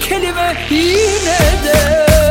kelime yine de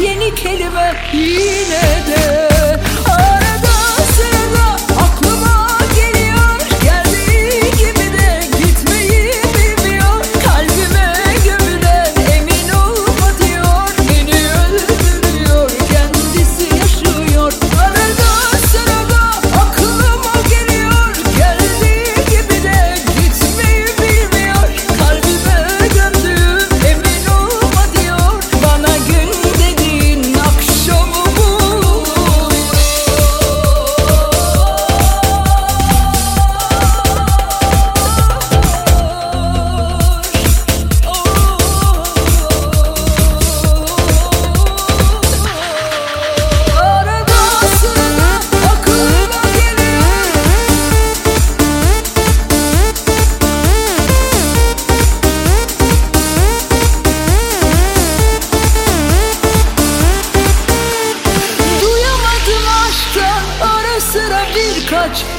yeni kelime yine de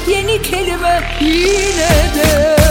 yeni kelime yine de